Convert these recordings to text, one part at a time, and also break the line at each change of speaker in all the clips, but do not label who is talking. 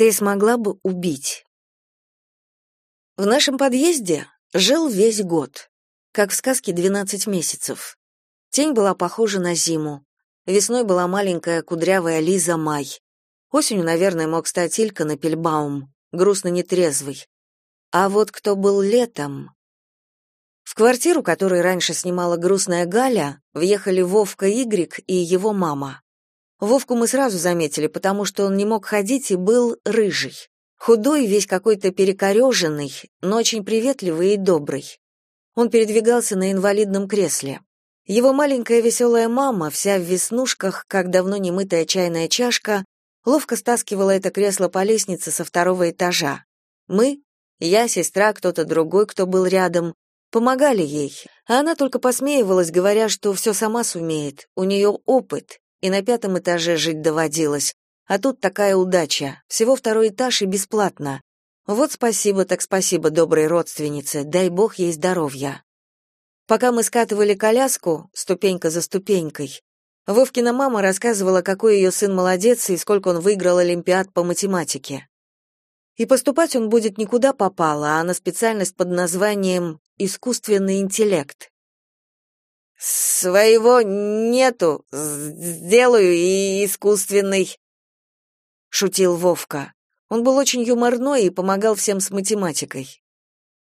Ты смогла бы убить. В нашем подъезде жил весь год, как в сказке «12 месяцев». Тень была похожа на зиму. Весной была маленькая кудрявая Лиза Май. Осенью, наверное, мог стать Илька Напельбаум, грустно нетрезвый. А вот кто был летом... В квартиру, которую раньше снимала грустная Галя, въехали Вовка Игрик и его мама. Вовку мы сразу заметили, потому что он не мог ходить и был рыжий. Худой, весь какой-то перекореженный, но очень приветливый и добрый. Он передвигался на инвалидном кресле. Его маленькая веселая мама, вся в веснушках, как давно не мытая чайная чашка, ловко стаскивала это кресло по лестнице со второго этажа. Мы, я, сестра, кто-то другой, кто был рядом, помогали ей, а она только посмеивалась, говоря, что все сама сумеет, у нее опыт, и на пятом этаже жить доводилось, а тут такая удача. Всего второй этаж и бесплатно. Вот спасибо так спасибо доброй родственнице. Дай бог ей здоровья. Пока мы скатывали коляску, ступенька за ступенькой, Вовкина мама рассказывала, какой ее сын молодец и сколько он выиграл олимпиад по математике. И поступать он будет никуда попало, а на специальность под названием «искусственный интеллект». «Своего нету, сделаю и искусственный», шутил Вовка. Он был очень юморной и помогал всем с математикой.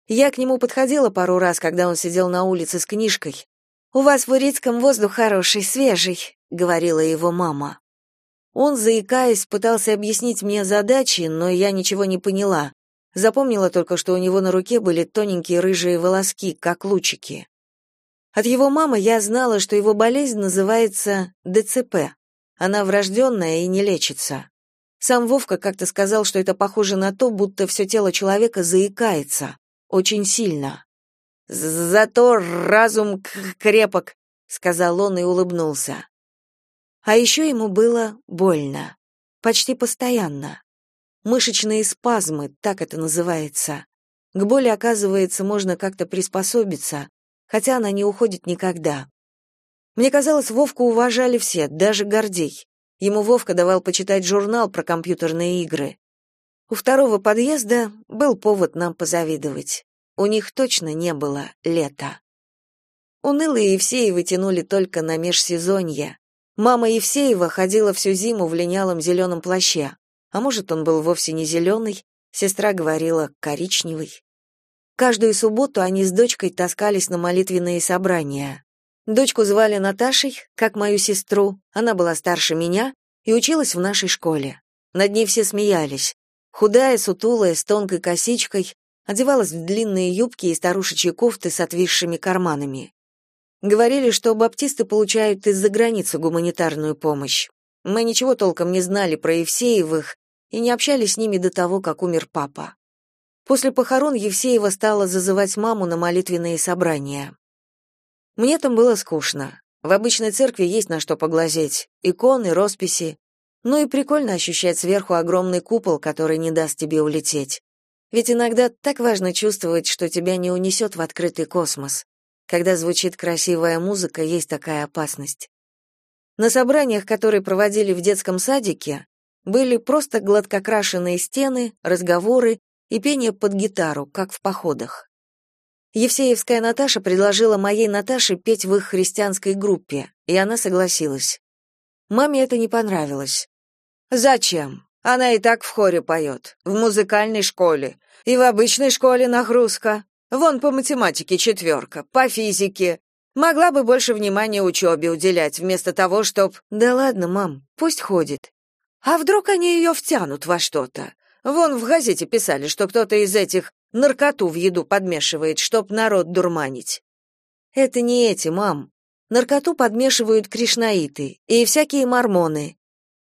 Я к нему подходила пару раз, когда он сидел на улице с книжкой. «У вас в Урицком воздух хороший, свежий», — говорила его мама. Он, заикаясь, пытался объяснить мне задачи, но я ничего не поняла. Запомнила только, что у него на руке были тоненькие рыжие волоски, как лучики. От его мамы я знала, что его болезнь называется ДЦП. Она врожденная и не лечится. Сам Вовка как-то сказал, что это похоже на то, будто все тело человека заикается. Очень сильно. «Зато разум крепок», — сказал он и улыбнулся. А еще ему было больно. Почти постоянно. Мышечные спазмы, так это называется. К боли, оказывается, можно как-то приспособиться, хотя она не уходит никогда. Мне казалось, Вовку уважали все, даже Гордей. Ему Вовка давал почитать журнал про компьютерные игры. У второго подъезда был повод нам позавидовать. У них точно не было лета. Унылые Евсеевы тянули только на межсезонье. Мама Евсеева ходила всю зиму в линялом зеленом плаще. А может, он был вовсе не зеленый, сестра говорила коричневый. Каждую субботу они с дочкой таскались на молитвенные собрания. Дочку звали Наташей, как мою сестру, она была старше меня и училась в нашей школе. Над ней все смеялись. Худая, сутулая, с тонкой косичкой, одевалась в длинные юбки и старушечьи кофты с отвисшими карманами. Говорили, что баптисты получают из-за границы гуманитарную помощь. Мы ничего толком не знали про Евсеевых и не общались с ними до того, как умер папа. После похорон Евсеева стала зазывать маму на молитвенные собрания. Мне там было скучно. В обычной церкви есть на что поглазеть. Иконы, росписи. Ну и прикольно ощущать сверху огромный купол, который не даст тебе улететь. Ведь иногда так важно чувствовать, что тебя не унесет в открытый космос. Когда звучит красивая музыка, есть такая опасность. На собраниях, которые проводили в детском садике, были просто гладкокрашенные стены, разговоры и пение под гитару, как в походах. Евсеевская Наташа предложила моей Наташе петь в их христианской группе, и она согласилась. Маме это не понравилось. «Зачем? Она и так в хоре поет, в музыкальной школе, и в обычной школе нагрузка. Вон по математике четверка, по физике. Могла бы больше внимания учебе уделять, вместо того, чтоб... Да ладно, мам, пусть ходит. А вдруг они ее втянут во что-то? Вон в газете писали, что кто-то из этих Наркоту в еду подмешивает, чтоб народ дурманить. Это не эти, мам. Наркоту подмешивают кришнаиты и всякие мормоны.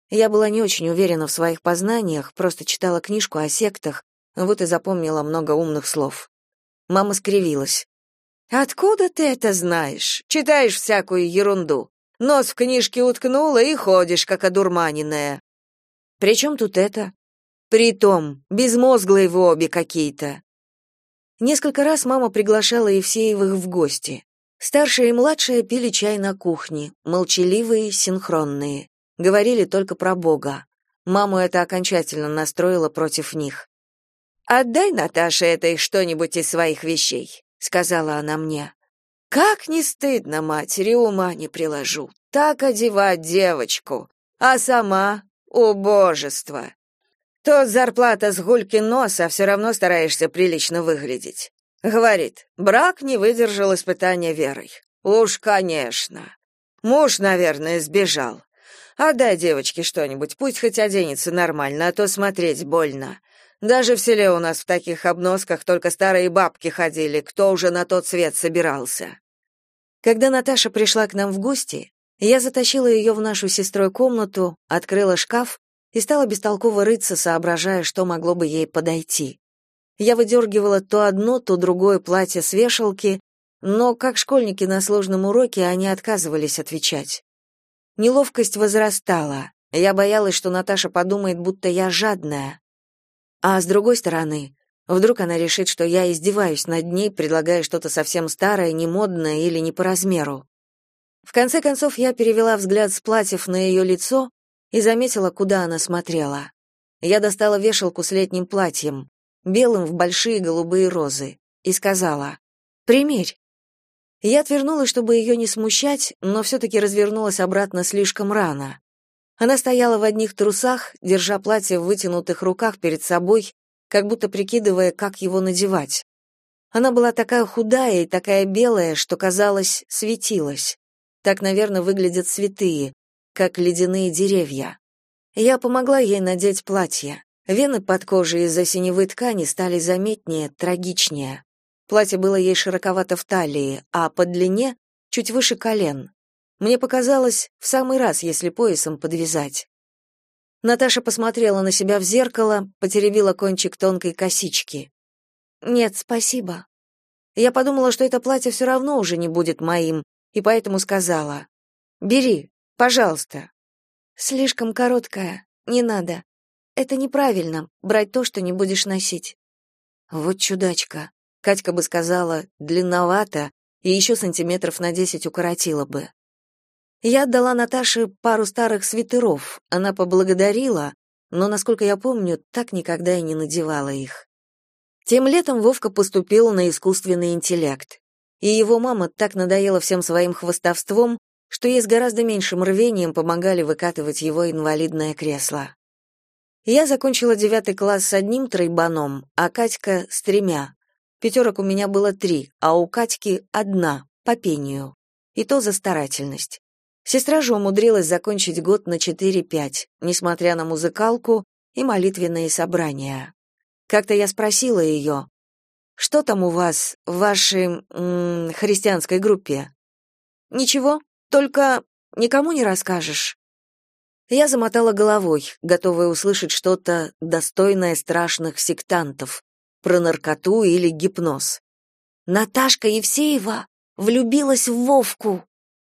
Я была не очень уверена в своих познаниях, просто читала книжку о сектах, вот и запомнила много умных слов. Мама скривилась. Откуда ты это знаешь? Читаешь всякую ерунду. Нос в книжке уткнула и ходишь, как одурманенная. При чем тут это? Притом, безмозглые вы обе какие-то. Несколько раз мама приглашала Евсеевых в гости. Старшая и младшая пили чай на кухне, молчаливые, синхронные. Говорили только про Бога. Маму это окончательно настроило против них. «Отдай Наташе этой что-нибудь из своих вещей», — сказала она мне. «Как не стыдно матери, ума не приложу. Так одевать девочку. А сама — убожество. То зарплата с гульки носа, а все равно стараешься прилично выглядеть. Говорит, брак не выдержал испытания верой. Уж, конечно. Муж, наверное, сбежал. Отдай девочке что-нибудь, пусть хоть оденется нормально, а то смотреть больно. Даже в селе у нас в таких обносках только старые бабки ходили, кто уже на тот свет собирался. Когда Наташа пришла к нам в гости, я затащила ее в нашу сестрой комнату, открыла шкаф и стала бестолково рыться, соображая, что могло бы ей подойти. Я выдергивала то одно, то другое платье с вешалки, но, как школьники на сложном уроке, они отказывались отвечать. Неловкость возрастала. Я боялась, что Наташа подумает, будто я жадная, а с другой стороны, вдруг она решит, что я издеваюсь над ней, предлагая что-то совсем старое, немодное или не по размеру. В конце концов, я перевела взгляд с платьев на ее лицо и заметила, куда она смотрела. Я достала вешалку с летним платьем, белым в большие голубые розы, и сказала «Примерь». Я отвернулась, чтобы ее не смущать, но все-таки развернулась обратно слишком рано. Она стояла в одних трусах, держа платье в вытянутых руках перед собой, как будто прикидывая, как его надевать. Она была такая худая и такая белая, что, казалось, светилась. Так, наверное, выглядят святые, как ледяные деревья. Я помогла ей надеть платье. Вены под кожей из-за синевой ткани стали заметнее, трагичнее. Платье было ей широковато в талии, а по длине — чуть выше колен. Мне показалось, в самый раз, если поясом подвязать. Наташа посмотрела на себя в зеркало, потеребила кончик тонкой косички. «Нет, спасибо». Я подумала, что это платье все равно уже не будет моим, и поэтому сказала. «Бери, пожалуйста». «Слишком короткое, не надо. Это неправильно, брать то, что не будешь носить». «Вот чудачка», — Катька бы сказала, длинновато, и еще сантиметров на десять укоротила бы. Я отдала Наташе пару старых свитеров. Она поблагодарила, но, насколько я помню, так никогда и не надевала их. Тем летом Вовка поступил на искусственный интеллект. И его мама так надоела всем своим хвостовством, что ей с гораздо меньшим рвением помогали выкатывать его инвалидное кресло. Я закончила девятый класс с одним тройбаном, а Катька — с тремя. Пятерок у меня было три, а у Катьки — одна, по пению. И то за старательность. Сестра же умудрилась закончить год на 4-5, несмотря на музыкалку и молитвенные собрания. Как-то я спросила ее, «Что там у вас в вашей м -м, христианской группе?» «Ничего, только никому не расскажешь». Я замотала головой, готовая услышать что-то достойное страшных сектантов, про наркоту или гипноз. «Наташка Евсеева влюбилась в Вовку!»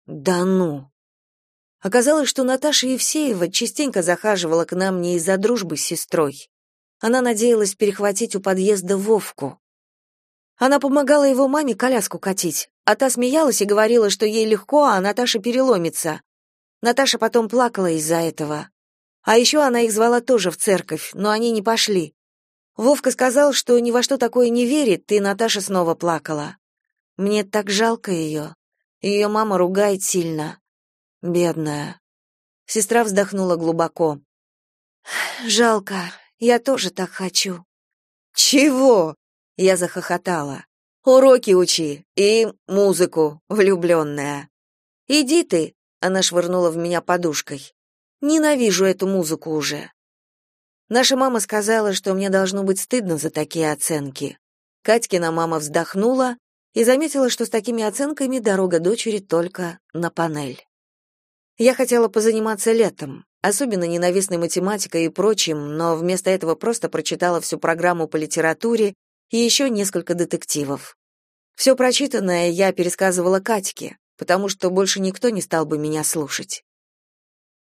«Да ну!» Оказалось, что Наташа Евсеева частенько захаживала к нам не из-за дружбы с сестрой. Она надеялась перехватить у подъезда Вовку. Она помогала его маме коляску катить, а та смеялась и говорила, что ей легко, а Наташа переломится. Наташа потом плакала из-за этого. А еще она их звала тоже в церковь, но они не пошли. Вовка сказал, что ни во что такое не верит, и Наташа снова плакала. Мне так жалко ее. Ее мама ругает сильно. Бедная. Сестра вздохнула глубоко. Жалко. Я тоже так хочу. Чего? Я захохотала. Уроки учи и музыку, влюбленная. Иди ты, она швырнула в меня подушкой. Ненавижу эту музыку уже. Наша мама сказала, что мне должно быть стыдно за такие оценки. Катькина мама вздохнула и заметила, что с такими оценками дорога дочери только на панель. Я хотела позаниматься летом, особенно ненавистной математикой и прочим, но вместо этого просто прочитала всю программу по литературе и еще несколько детективов. Все прочитанное я пересказывала Катьке, потому что больше никто не стал бы меня слушать.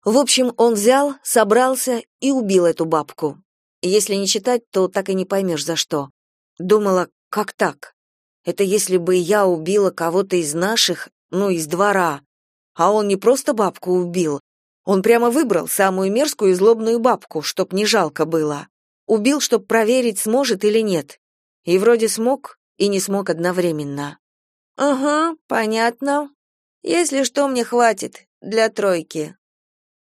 В общем, он взял, собрался и убил эту бабку. Если не читать, то так и не поймешь за что. Думала, как так? Это если бы я убила кого-то из наших, ну, из двора, а он не просто бабку убил, Он прямо выбрал самую мерзкую и злобную бабку, чтоб не жалко было. Убил, чтоб проверить, сможет или нет. И вроде смог, и не смог одновременно. «Ага, понятно. Если что, мне хватит. Для тройки».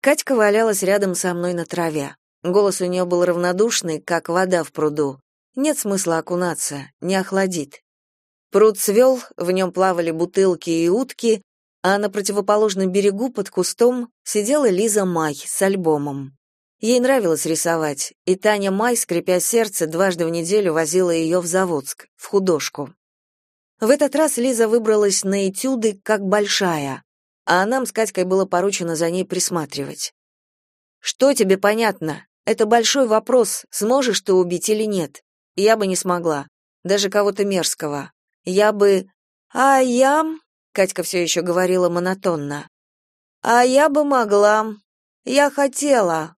Катька валялась рядом со мной на траве. Голос у нее был равнодушный, как вода в пруду. Нет смысла окунаться, не охладит. Пруд свел, в нем плавали бутылки и утки, а на противоположном берегу под кустом сидела Лиза Май с альбомом. Ей нравилось рисовать, и Таня Май, скрипя сердце, дважды в неделю возила ее в Заводск, в художку. В этот раз Лиза выбралась на этюды как большая, а нам с Катькой было поручено за ней присматривать. «Что тебе понятно? Это большой вопрос, сможешь ты убить или нет. Я бы не смогла, даже кого-то мерзкого. Я бы... А я... Катька все еще говорила монотонно. А я бы могла. Я хотела.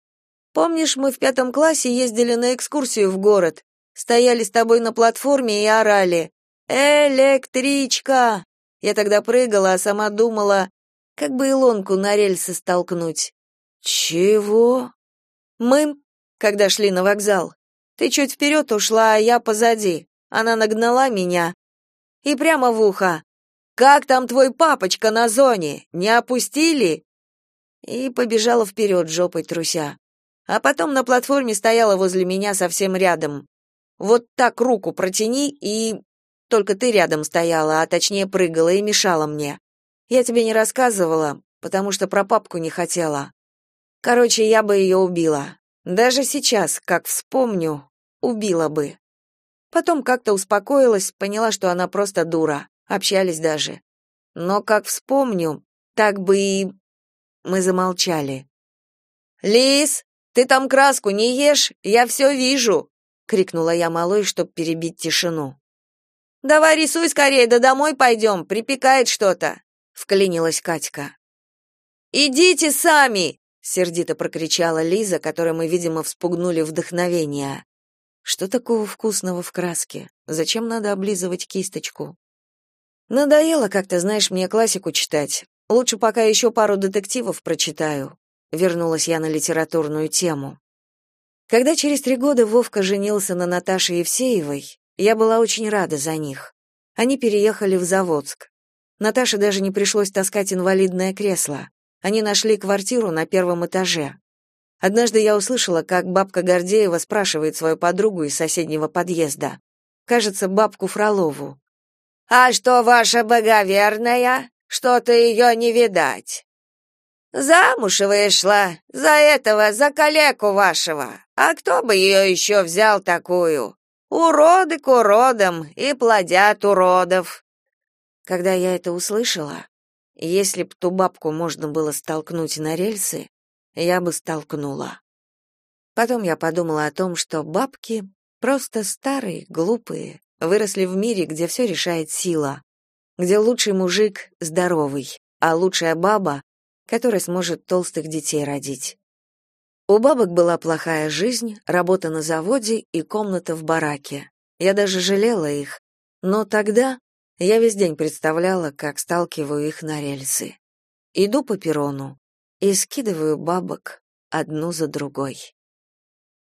Помнишь, мы в пятом классе ездили на экскурсию в город, стояли с тобой на платформе и орали «Электричка!» Я тогда прыгала, а сама думала, как бы Илонку на рельсы столкнуть. «Чего?» «Мы, когда шли на вокзал. Ты чуть вперед ушла, а я позади. Она нагнала меня. И прямо в ухо. Как там твой папочка на зоне? Не опустили? И побежала вперед, жопой труся. А потом на платформе стояла возле меня совсем рядом. Вот так руку протяни и только ты рядом стояла, а точнее прыгала и мешала мне. Я тебе не рассказывала, потому что про папку не хотела. Короче, я бы ее убила. Даже сейчас, как вспомню, убила бы. Потом как-то успокоилась, поняла, что она просто дура. Общались даже. Но как вспомню, так бы и... Мы замолчали. «Лис, ты там краску не ешь? Я все вижу!» — крикнула я малой, чтобы перебить тишину. «Давай рисуй скорее, да домой пойдем, припекает что-то!» — вклинилась Катька. «Идите сами!» — сердито прокричала Лиза, которой мы, видимо, вспугнули вдохновение. «Что такого вкусного в краске? Зачем надо облизывать кисточку?» Надоело как-то, знаешь, мне классику читать. Лучше пока еще пару детективов прочитаю. Вернулась я на литературную тему. Когда через три года Вовка женился на Наташе Евсеевой, я была очень рада за них. Они переехали в Заводск. Наташе даже не пришлось таскать инвалидное кресло. Они нашли квартиру на первом этаже. Однажды я услышала, как бабка Гордеева спрашивает свою подругу из соседнего подъезда. Кажется, бабку Фролову. А что ваша боговерная? Что-то ее не видать. Замуж вышла за этого, за калеку вашего. А кто бы ее еще взял такую? Уроды к уродам и плодят уродов. Когда я это услышала, если б ту бабку можно было столкнуть на рельсы, я бы столкнула. Потом я подумала о том, что бабки просто старые, глупые, Выросли в мире, где все решает сила, где лучший мужик здоровый, а лучшая баба, которая сможет толстых детей родить. У бабок была плохая жизнь, работа на заводе и комната в бараке. Я даже жалела их, но тогда я весь день представляла, как сталкиваю их на рельсы. Иду по перрону и скидываю бабок одну за другой.